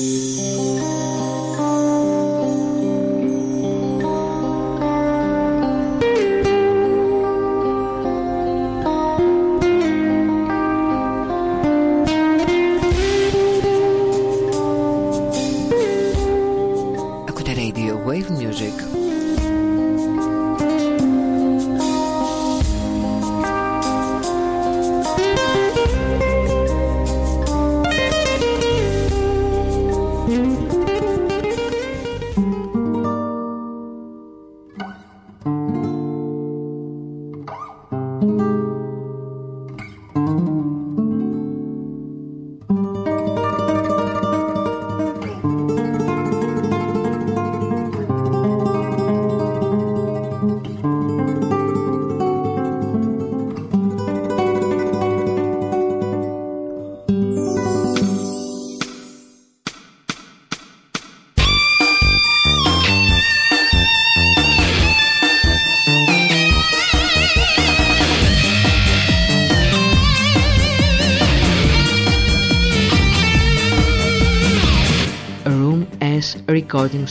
うん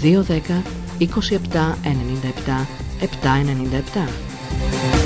210 27 97 797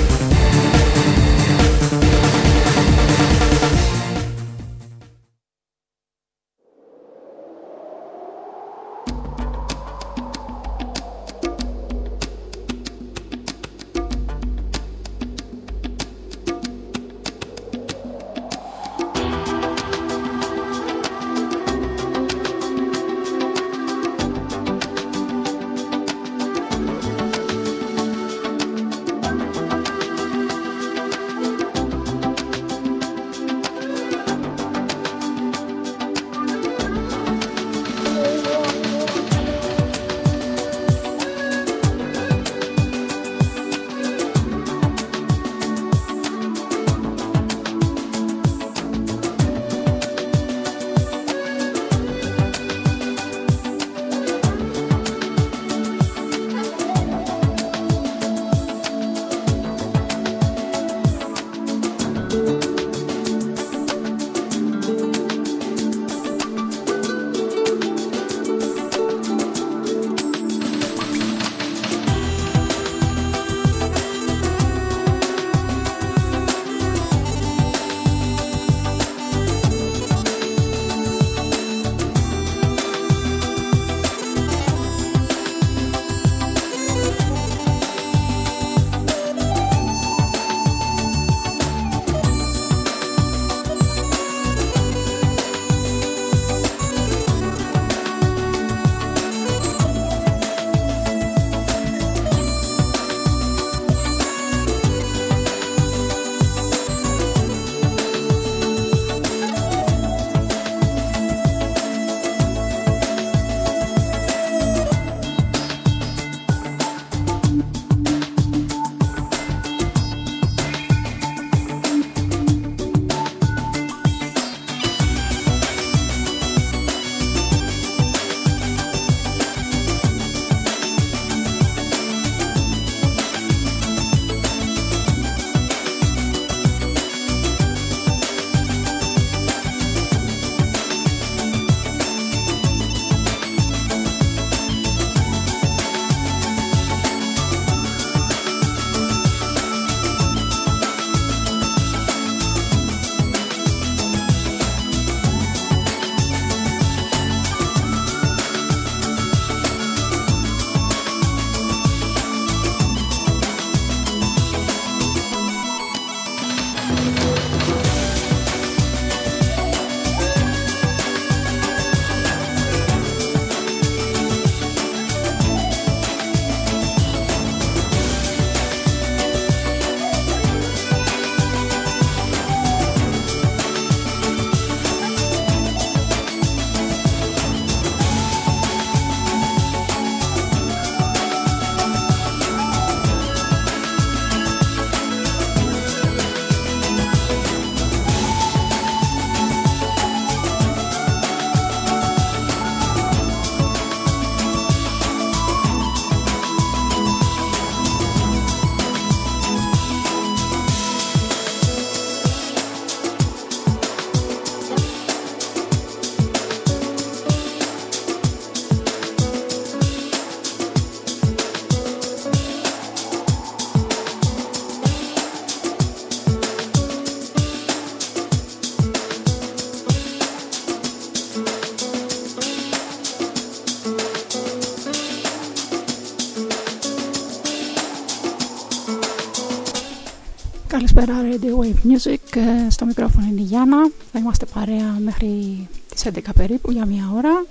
Music, ε, στο μικρόφωνο είναι η Γιάννα. Θα είμαστε παρέα μέχρι τις 11 περίπου για μια ώρα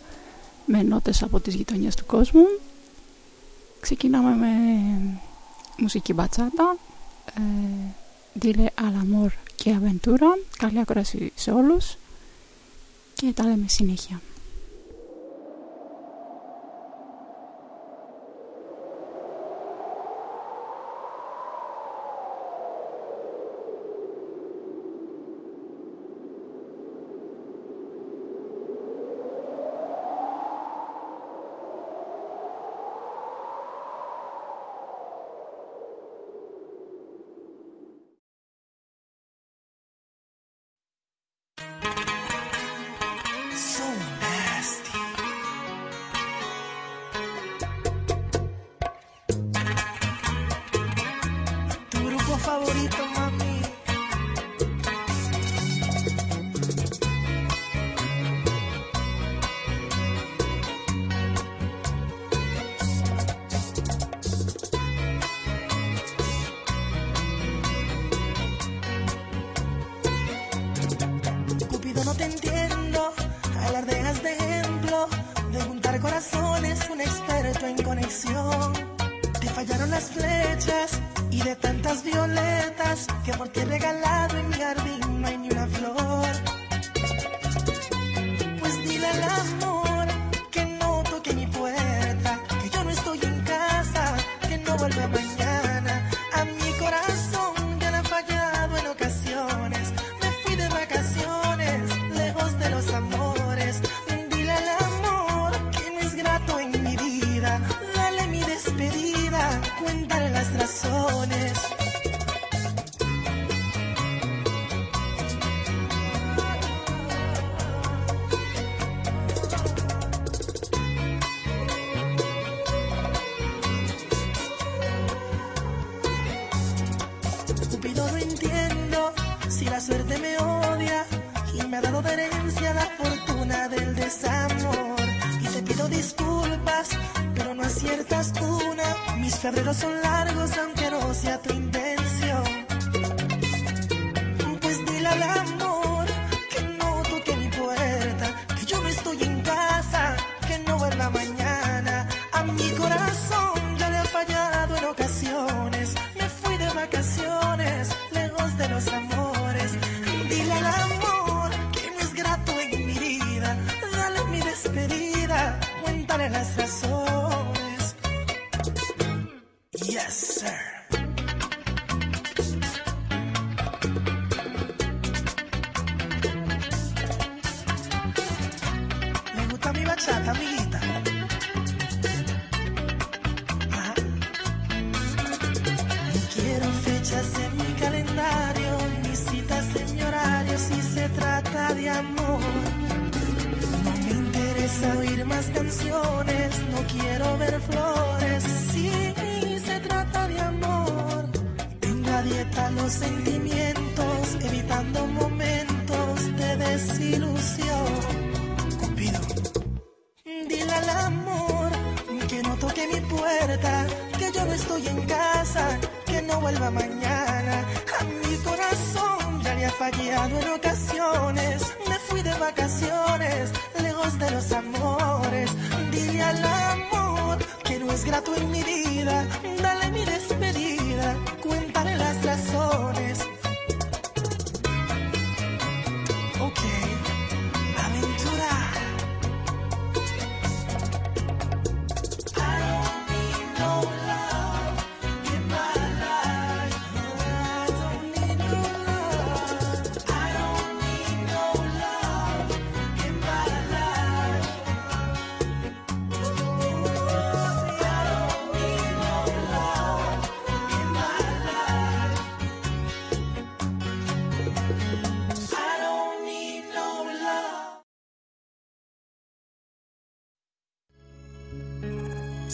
με νότες από τις γειτονιές του κόσμου. Ξεκινάμε με μουσική μπατσάτα, ε, Dile al amor και Aventura. Καλή ακρόαση σε όλους και τα λέμε συνέχεια.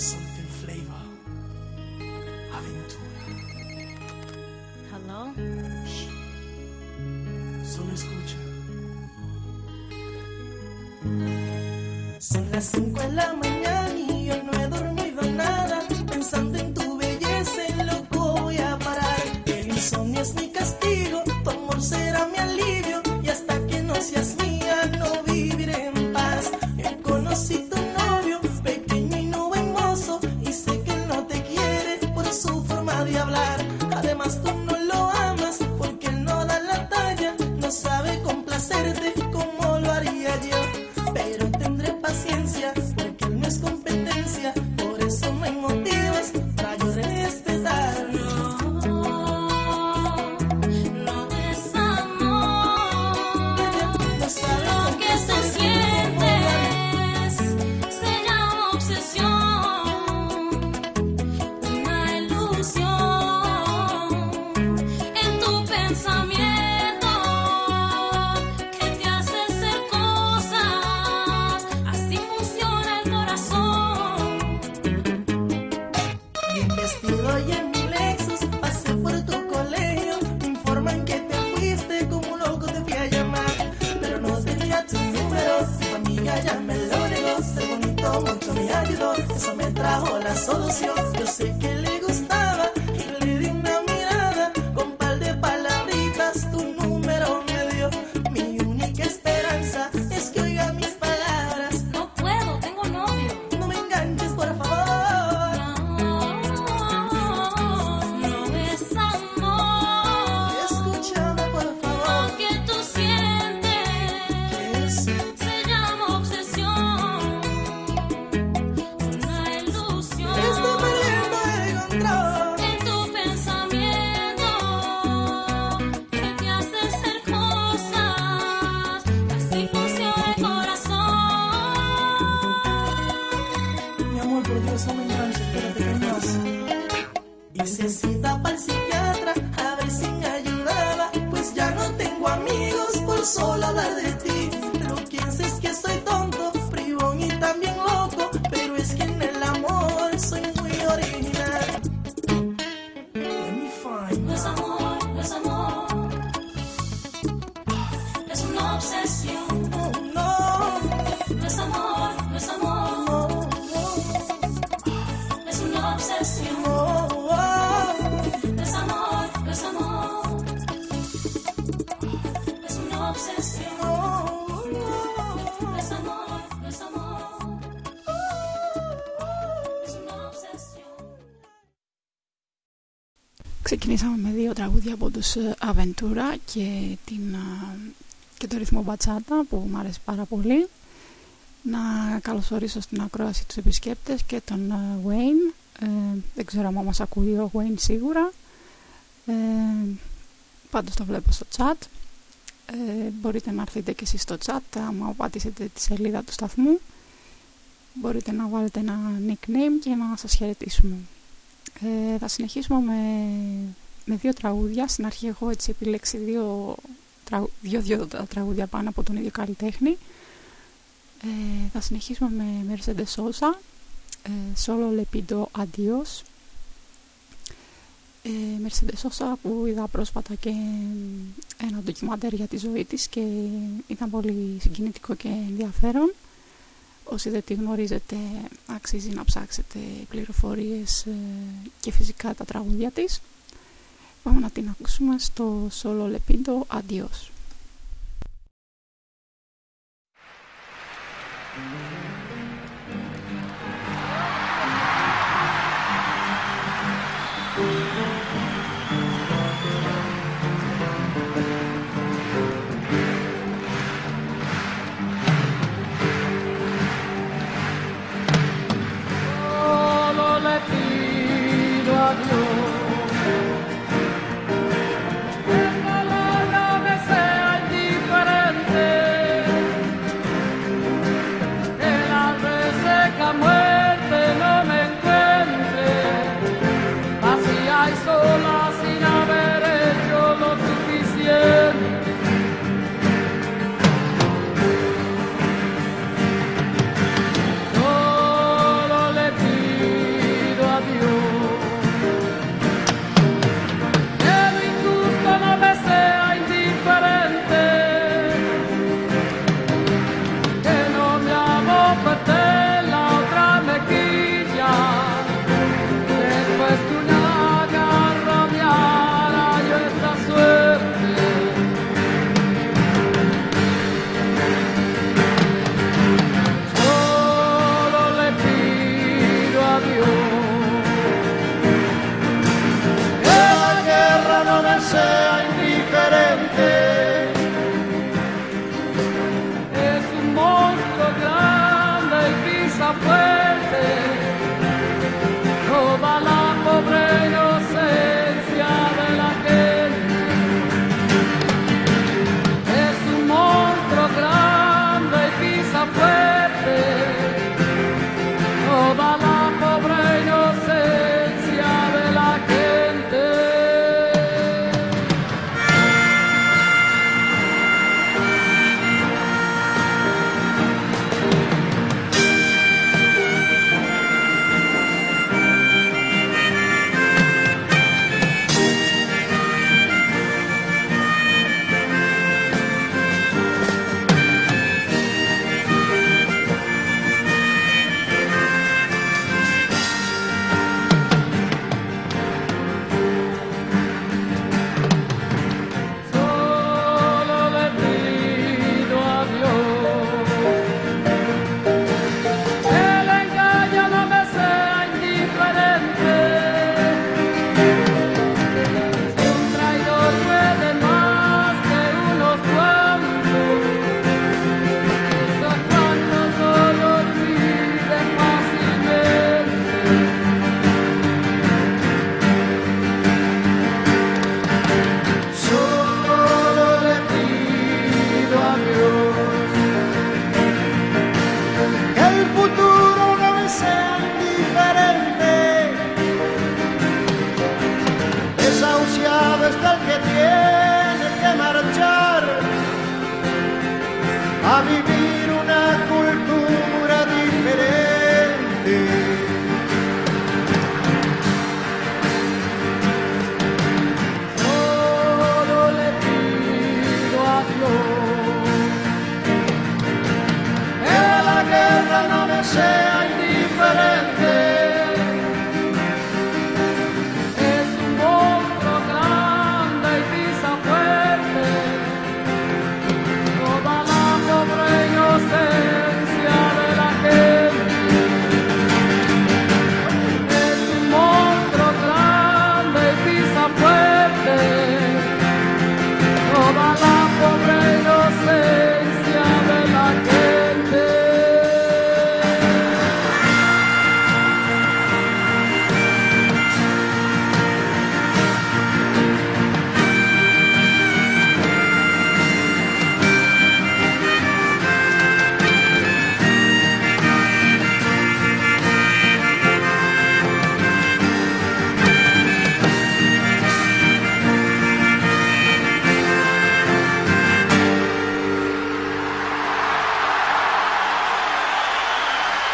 something flavor. Aventura. Hello? Shh. Solo escucha. Son las la mañana. Αβεντούρα και, την, και το ρυθμό μπατσάτα που μου αρέσει πάρα πολύ. Να καλωσορίσω στην ακρόαση τους επισκέπτες και τον Wayne. Ε, δεν ξέρω αν μας ακούει ο Wayne σίγουρα. Ε, πάντως το βλέπω στο chat. Ε, μπορείτε να έρθετε και εσείς στο chat άμα πατήσετε τη σελίδα του σταθμού. Μπορείτε να βάλετε ένα nickname και να σας χαιρετήσουμε. Ε, θα συνεχίσουμε με με δύο τραγούδια. Στην αρχή έχω έτσι επιλέξει δύο, δύο, δύο τραγούδια πάνω από τον ίδιο καλλιτέχνη. Ε, θα συνεχίσουμε με Mercedes Sosa, ε, Solo Le Pido Adios. Ε, Mercedes Sosa που είδα πρόσφατα και ένα ντοκιμαντέρ για τη ζωή της και ήταν πολύ συγκινητικό και ενδιαφέρον. Όσοι δεν τη γνωρίζετε αξίζει να ψάξετε πληροφορίες ε, και φυσικά τα τραγούδια της. Πάμε να την ακούσουμε στο Σόλο Λεπίντο. Αδίω.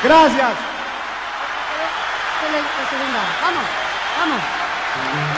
Gracias. Vamos, vamos.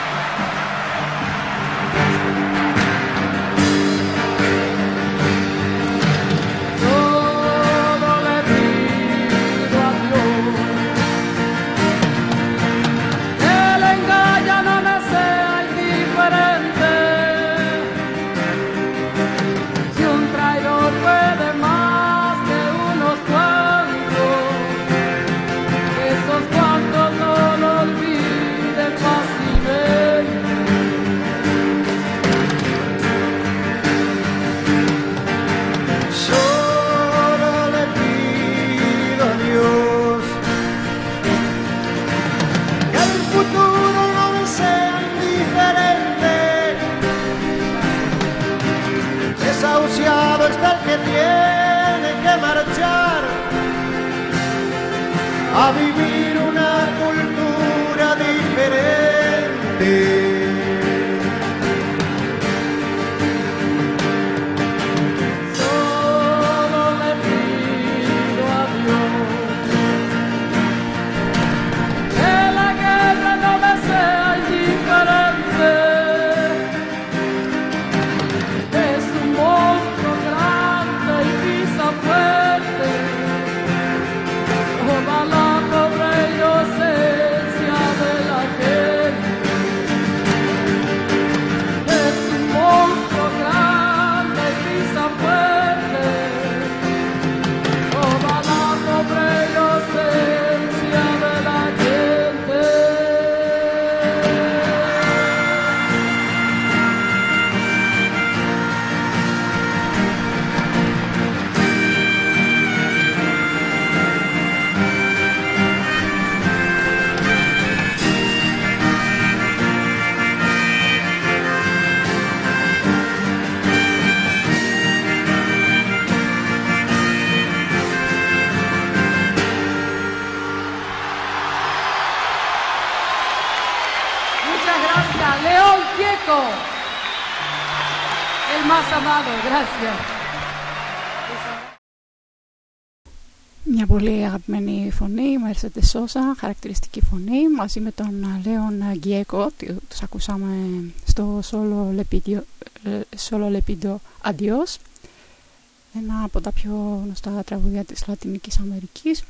I'll be reading. Αγαπημένη φωνή, η Mercedes Sosa, χαρακτηριστική φωνή, μαζί με τον Λέον Γκιέκο, τους ακούσαμε στο Solo Lepido, ε, Solo Lepido Adios, ένα από τα πιο γνωστά τραγουδία της Λατινικής Αμερικής.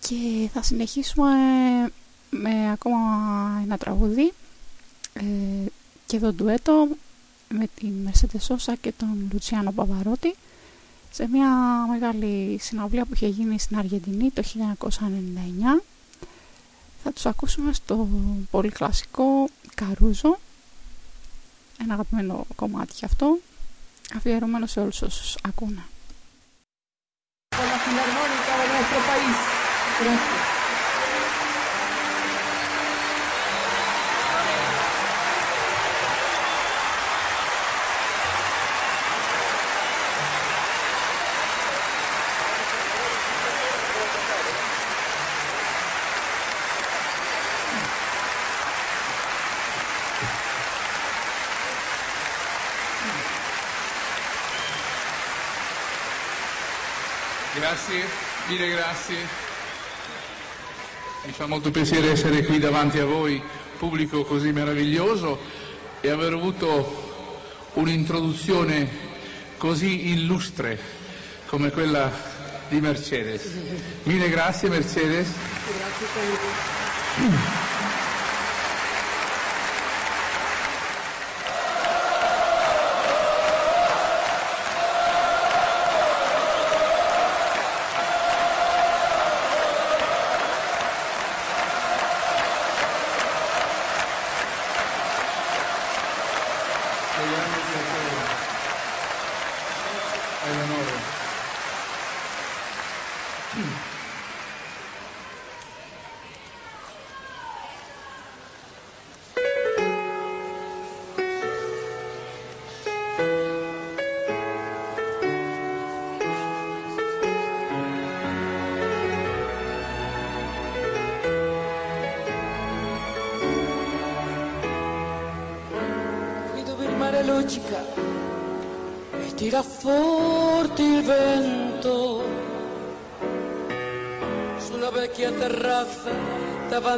Και θα συνεχίσουμε με ακόμα ένα τραγούδι, ε, και εδώ ντουέτο, με την Mercedes Sosa και τον Λουτσιάνο Παβαρότη, σε μια μεγάλη συναυλία που είχε γίνει στην Αργεντινή το 1999. Θα τους ακούσουμε στο πολύ κλασικό Καρούζο, ένα αγαπημένο κομμάτι και αυτό, αφιερωμένο σε όλους όσους ακούνε. Con la filarmónica de nuestro país. Gracias. Grazie, mille grazie. Mi fa molto piacere essere qui davanti a voi, pubblico così meraviglioso, e aver avuto un'introduzione così illustre come quella di Mercedes. Mille grazie Mercedes. Grazie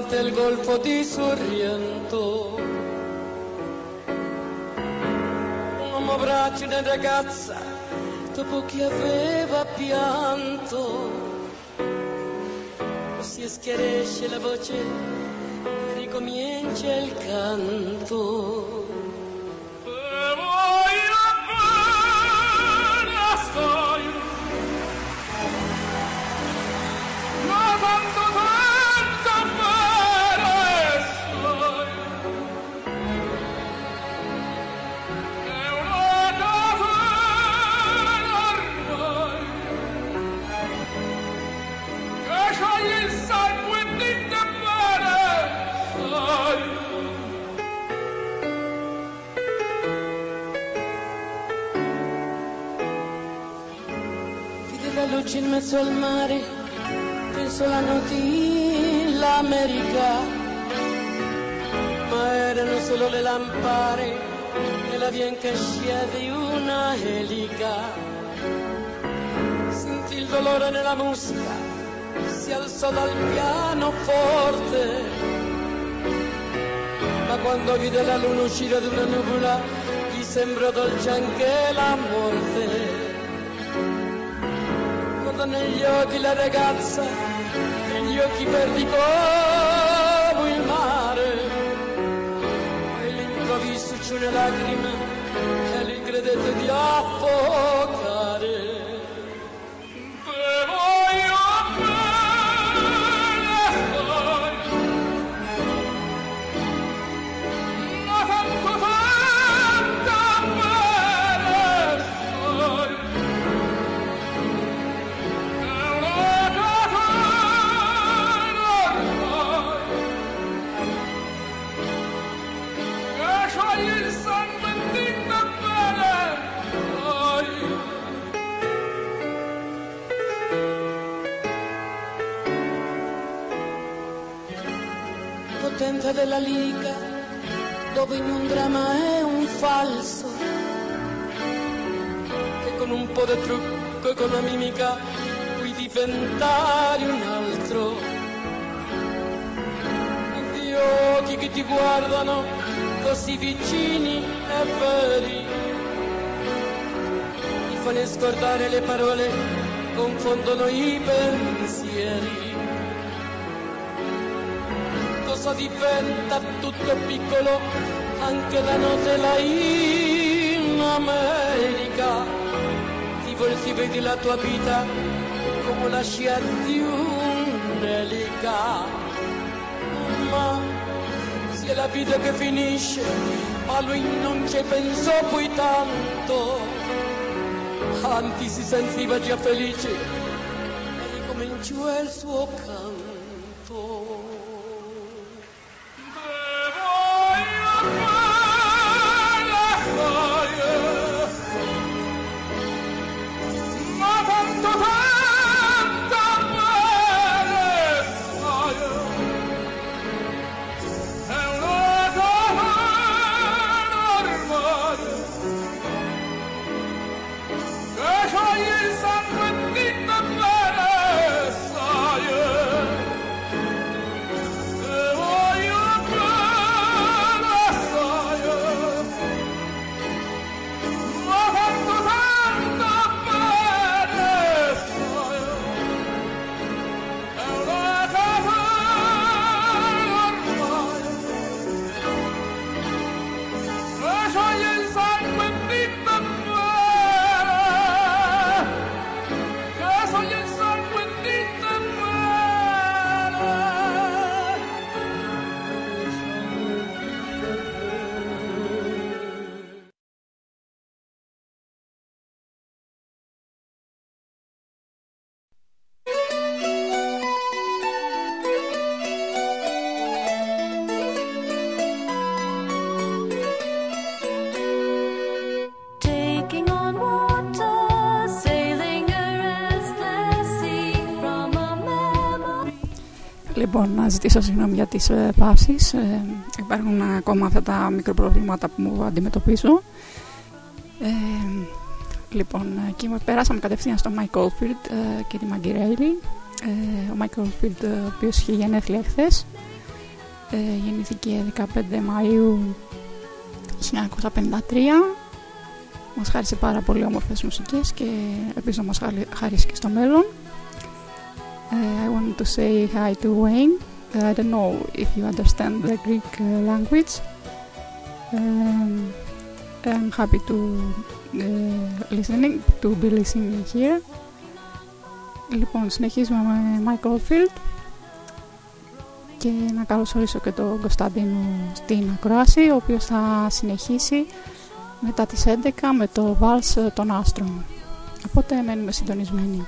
davanti al golfo di Sorrento. Un uomo abbraccia una ragazza dopo che aveva pianto. Si schiarisce la voce, ricomincia il canto. In mezzo al mare, penso l'hanno di l'America, ma erano solo le lampare la bianca scia di una elica. Sentì il dolore nella musica, si alzò dal piano forte, ma quando vide la luna uscire da una nuvola, gli sembrò dolce anche la morte negli occhi la ragazza, negli occhi verdi come il mare. E all'improvviso c'è una lacrima e lì credete di affogare. Della lirica, dove un dramma è un falso, che con un po' di trucco e con la mimica puoi diventare un altro. Gli occhi che ti guardano così vicini e veri, ti fanno scordare le parole, confondono i pensieri cosa diventa tutto piccolo, anche la notte là in America. Ti volti vedi la tua vita come la scia di un'elica. Ma se è la vita che finisce, a lui non ci pensò poi tanto. Anzi si sentiva già felice e ricominciò il suo canto. Λοιπόν, να ζητήσω συγγνώμη για τις ε, παύσεις. Ε, υπάρχουν ακόμα αυτά τα μικροπροβλήματα που μου αντιμετωπίζω. Ε, λοιπόν, εκεί περάσαμε κατευθείαν στο Mike Oldfield ε, και τη Maggie Reilly. Ε, ο Mike Oldfield, ε, ο οποίος είχε γενέθλια χθες, ε, γεννήθηκε 15 Μαΐου 1953. Μας χάρισε πάρα πολύ όμορφες μουσικές και ελπίζω να μας χαρίσει και στο μέλλον. Uh, I want to say hi to Wayne. Uh, I don't know if you understand the Greek uh, language. Um, I'm happy to listening, to be listening here. Λοιπόν, συνεχίζουμε με Mike Oldfield και να καλωσορίσω και τον Κωνσταντίνο στην ακρόαση, ο οποίος θα συνεχίσει μετά τις 11 με το Vals των Άστρων. Οπότε μένουμε συντονισμένοι.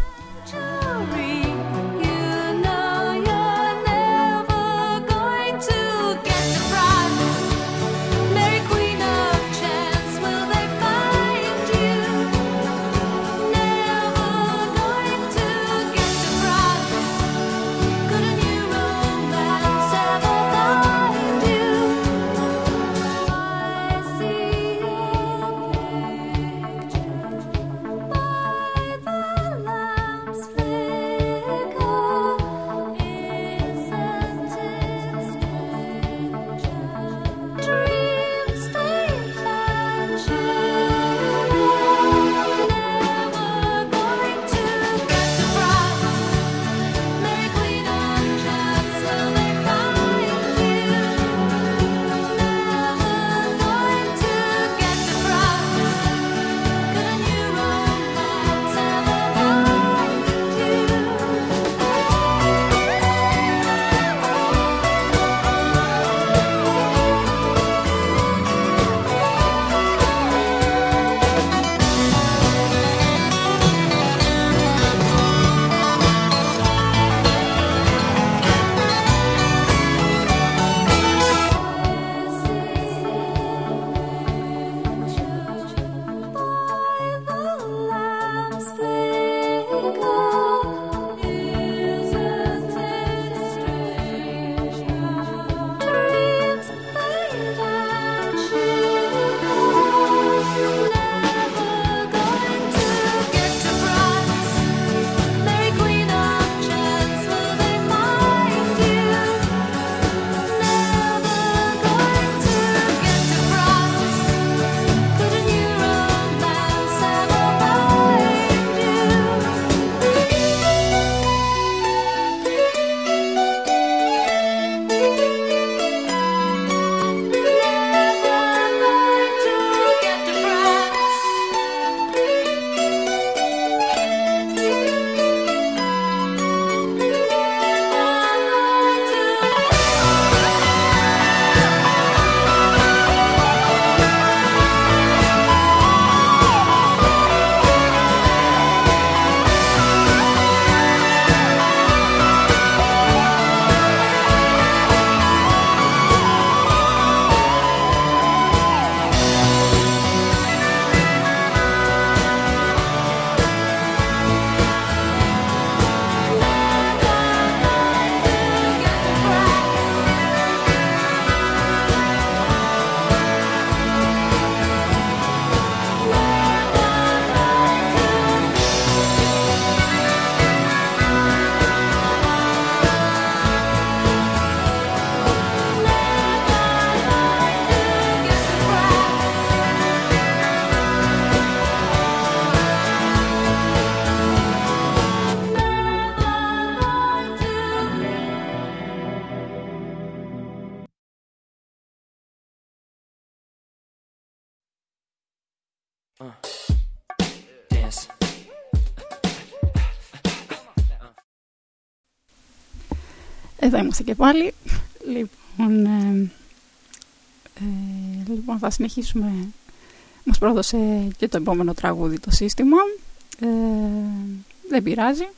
Εδώ είμαστε και πάλι. Λοιπόν, ε, ε, λοιπόν θα συνεχίσουμε. Μας πρόδωσε και το επόμενο τραγούδι το σύστημα. Ε, δεν πειράζει.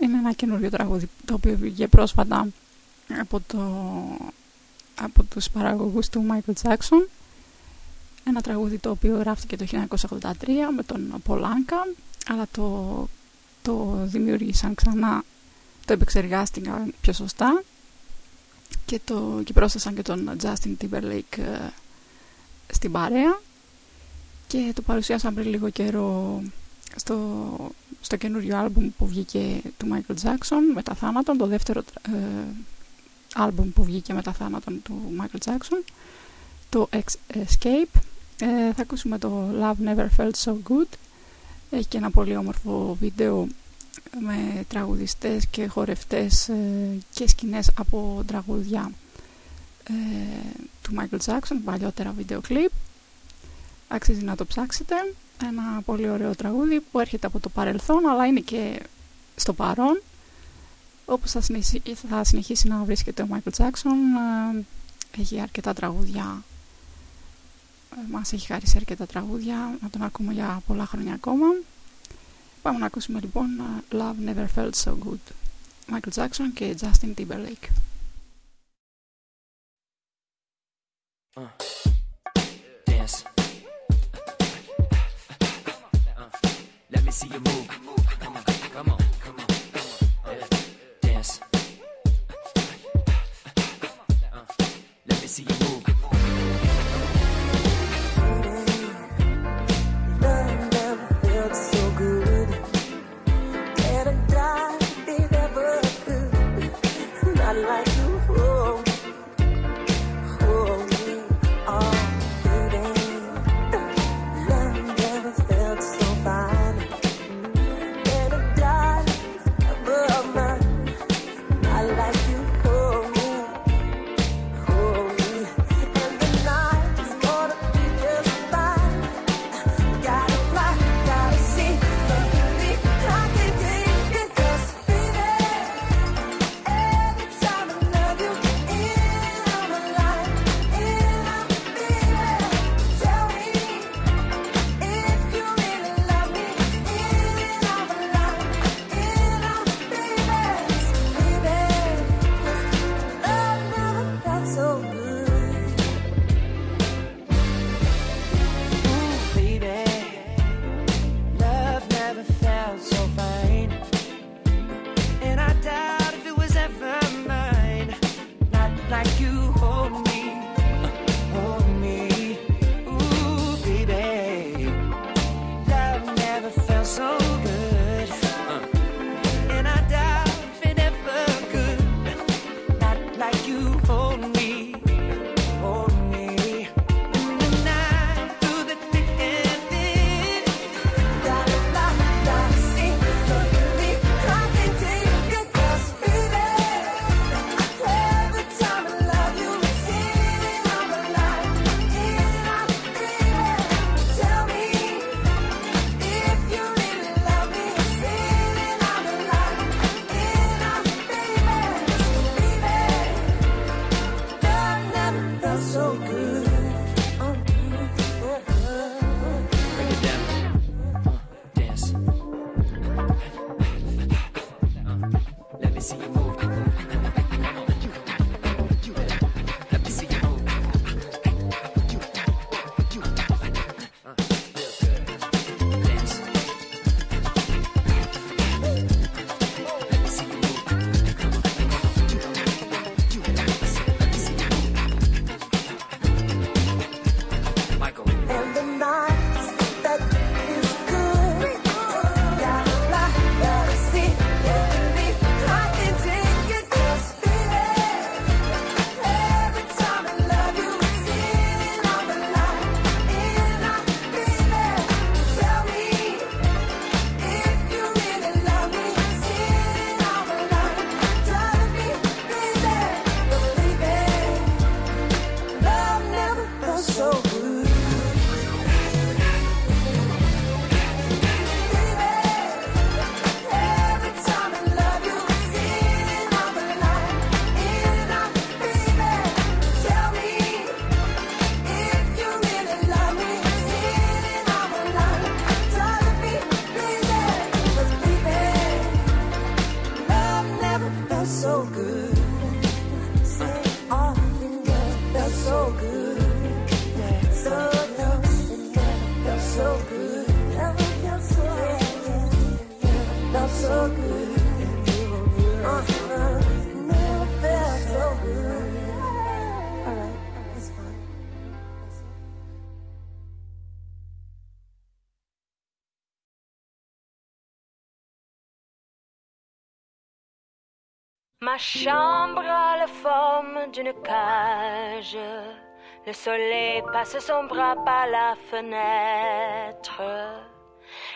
Είναι ένα καινούριο τραγούδι το οποίο βγήκε πρόσφατα από, το, από τους παραγωγούς του Michael Jackson. Ένα τραγούδι το οποίο γράφτηκε το 1983 με τον Πολάνκα αλλά το, το δημιούργησαν ξανά το επεξεργάστηκαν πιο σωστά και, το, και πρόσθεσαν και τον Justin Timberlake ε, στην παρέα και το παρουσιάσαν πριν λίγο καιρό στο, στο καινούριο άλμπουμ που βγήκε του Michael Jackson μετά θάνατον, το δεύτερο ε, άλμπουμ που βγήκε μετά θάνατον του Michael Jackson το Escape ε, θα ακούσουμε το Love Never Felt So Good έχει και ένα πολύ όμορφο βίντεο με τραγουδιστές και χορευτές ε, και σκηνές από τραγουδιά ε, του Michael Jackson, παλιότερα βίντεο κλιπ. Αξίζει να το ψάξετε. Ένα πολύ ωραίο τραγούδι που έρχεται από το παρελθόν αλλά είναι και στο παρόν. Όπως θα συνεχίσει, θα συνεχίσει να βρίσκεται ο Michael Jackson, ε, έχει αρκετά τραγούδια μας έχει χαρίσει αρκετά τραγούδια να τον ακούμε για πολλά χρόνια ακόμα Πάμε να ακούσουμε λοιπόν Love Never Felt So Good Michael Jackson και Justin Timberlake uh, dance. Uh, let me see you move. Come on, come on, come on. Uh, dance. Uh, let me see you move. Chambre a la forme d'une cage. Le soleil passe son bras par la fenêtre.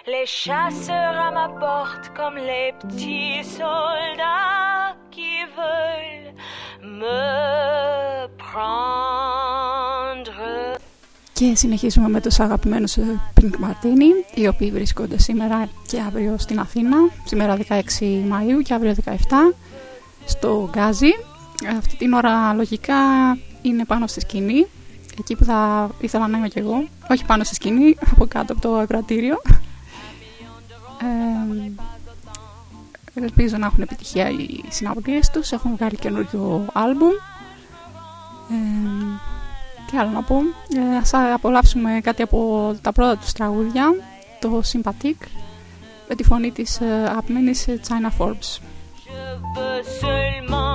Les chasseurs à ma porte comme les petits soldats qui veulent me prendre. Και συνεχίζουμε με τους αγαπημένους ε, Pink Martini, οι οποίοι βρίσκονται σήμερα και αύριο στην Αθήνα, σήμερα 16 Μαΐου και αύριο 17 στο Γκάζι. Αυτή την ώρα λογικά είναι πάνω στη σκηνή, εκεί που θα ήθελα να είμαι κι εγώ, όχι πάνω στη σκηνή, από κάτω από το ακροατήριο. Ε, ελπίζω να έχουν επιτυχία οι συναυλίες τους, έχουν βγάλει καινούριο άλμπουμ. Ε, τι άλλο να πω, ε, ας απολαύσουμε κάτι από τα πρώτα τους τραγούδια, το Sympathique, με τη φωνή της ε, αγαπημένης China Forbes. rêve seulement.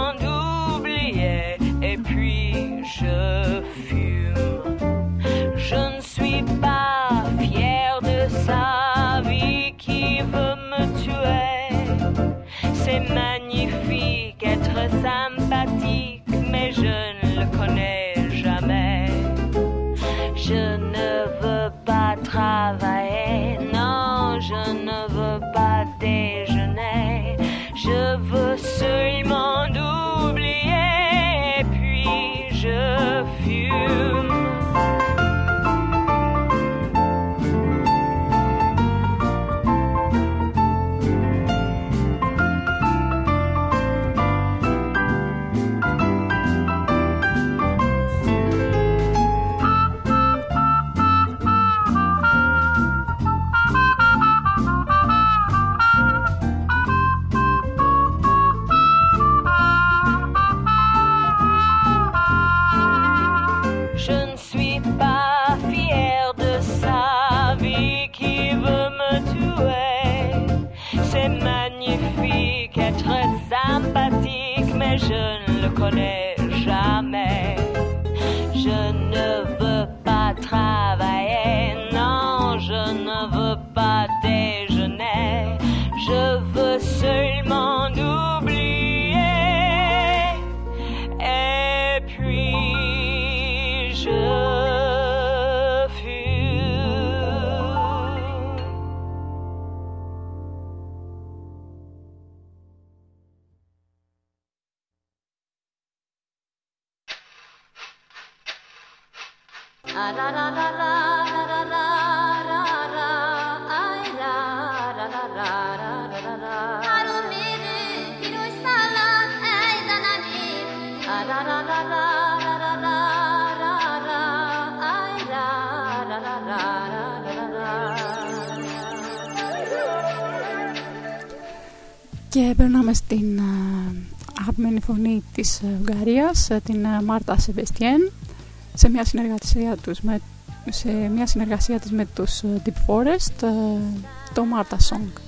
Και περνάμε στην ε, αγαπημένη φωνή της ε, Ουγγαρίας, ε, την ε, Μάρτα Σεβεστιέν, σε μια συνεργασία, τους με, σε μια συνεργασία της με τους ε, Deep Forest, ε, το Marta Song.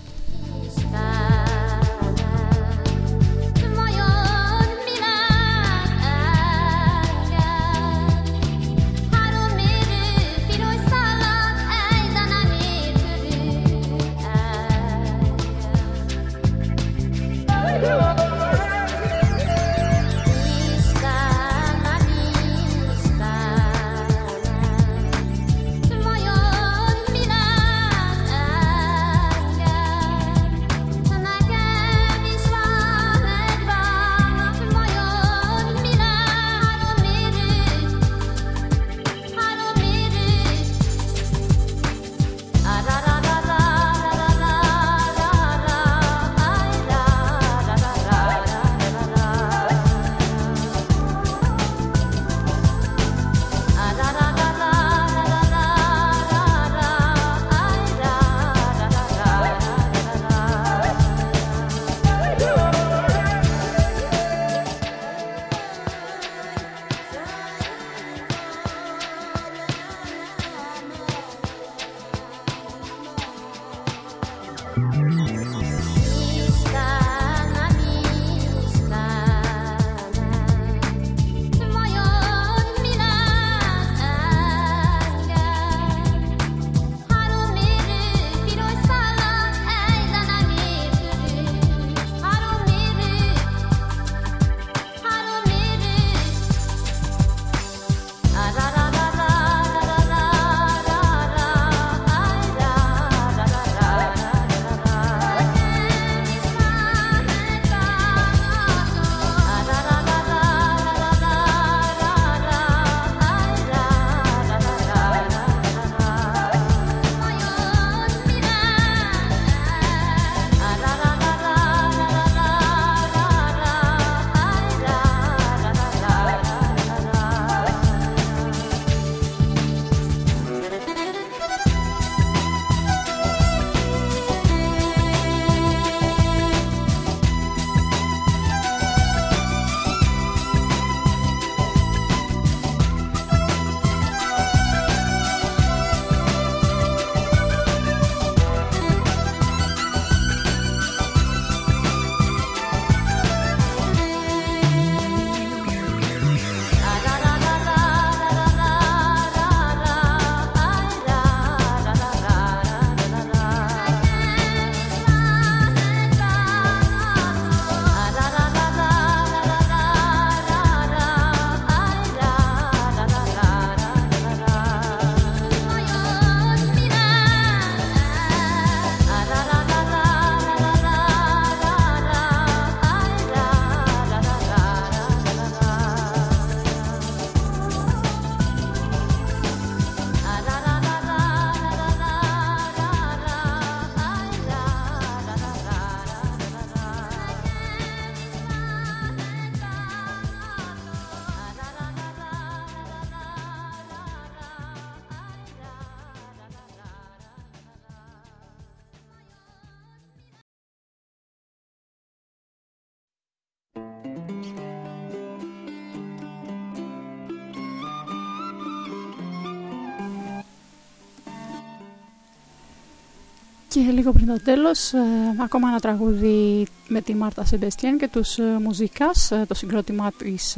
Λίγο πριν το τέλος, ε, ακόμα ένα τραγούδι με τη Μάρτα Σεμπεστιέν και τους ε, Μουζίκας, ε, το συγκρότημά της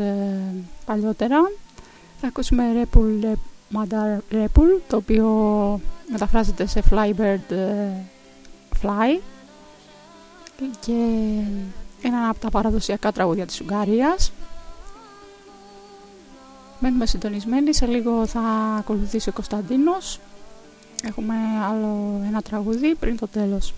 παλιότερα. Θα ακούσουμε Repul Madar Repul, το οποίο μεταφράζεται σε Flybird Fly και ένα από τα παραδοσιακά τραγούδια της Ουγγαρίας. Μένουμε συντονισμένοι, σε λίγο θα ακολουθήσει ο Κωνσταντίνος Έχουμε άλλο ένα τραγούδι πριν το τέλος.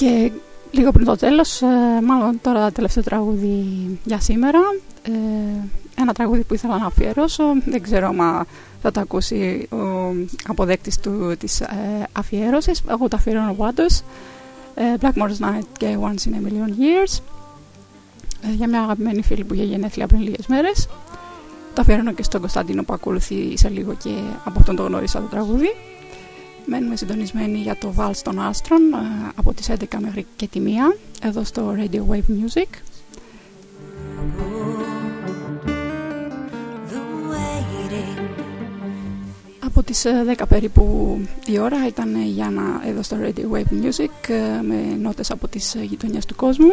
Και λίγο πριν το τέλος, ε, μάλλον τώρα τελευταίο τραγούδι για σήμερα, ε, ένα τραγούδι που ήθελα να αφιερώσω, δεν ξέρω μα θα το ακούσει ο αποδέκτης του, της ε, αφιέρωσης, εγώ το αφιερώνω πάντως, Blackmore's Night και Once in a Million Years, για μια αγαπημένη φίλη που είχε γενέθλια πριν λίγες μέρες. Το αφιερώνω και στον Κωνσταντίνο που ακολουθεί σε λίγο και από αυτόν το γνώρισα το τραγούδι. Μένουμε συντονισμένοι για το Vals των Άστρων ε, από τις 11 μέχρι και τη 1 εδώ στο Radio Wave Music. Από τις 10 ε, περίπου η ώρα ήταν η Γιάννα εδώ στο Radio Wave Music ε, με νότες από τις γειτονιές του κόσμου.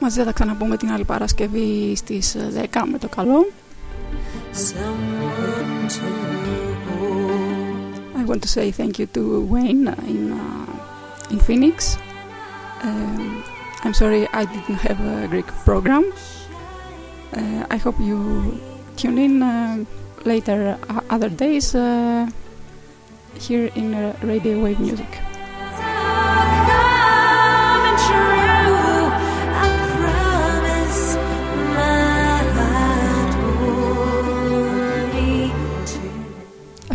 Μαζί θα ξαναπούμε την άλλη Παρασκευή στις 10 με το καλό. I want to say thank you to Wayne in uh, in Phoenix. Um, I'm sorry I didn't have a Greek program. Uh, I hope you tune in uh, later uh, other days uh, here in Radio Wave Music.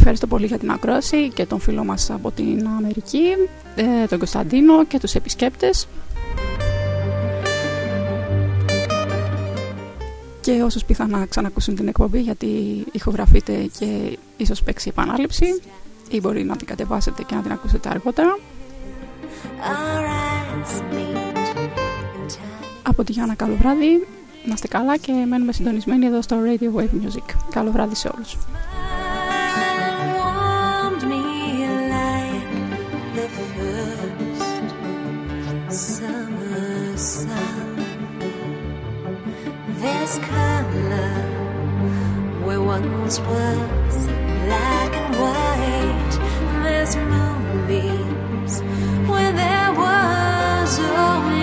Ευχαριστώ πολύ για την ακρόαση και τον φίλο μας από την Αμερική, ε, τον Κωνσταντίνο και τους επισκέπτες. Και όσους πιθανά ξανακούσουν την εκπομπή γιατί ηχογραφείται και ίσως παίξει επανάληψη ή μπορεί να την κατεβάσετε και να την ακούσετε αργότερα. Από τη Γιάννα καλό βράδυ, να είστε καλά και μένουμε συντονισμένοι εδώ στο Radio Wave Music. Καλό βράδυ σε όλους. This color where once was black and white. This moonbeams where there was only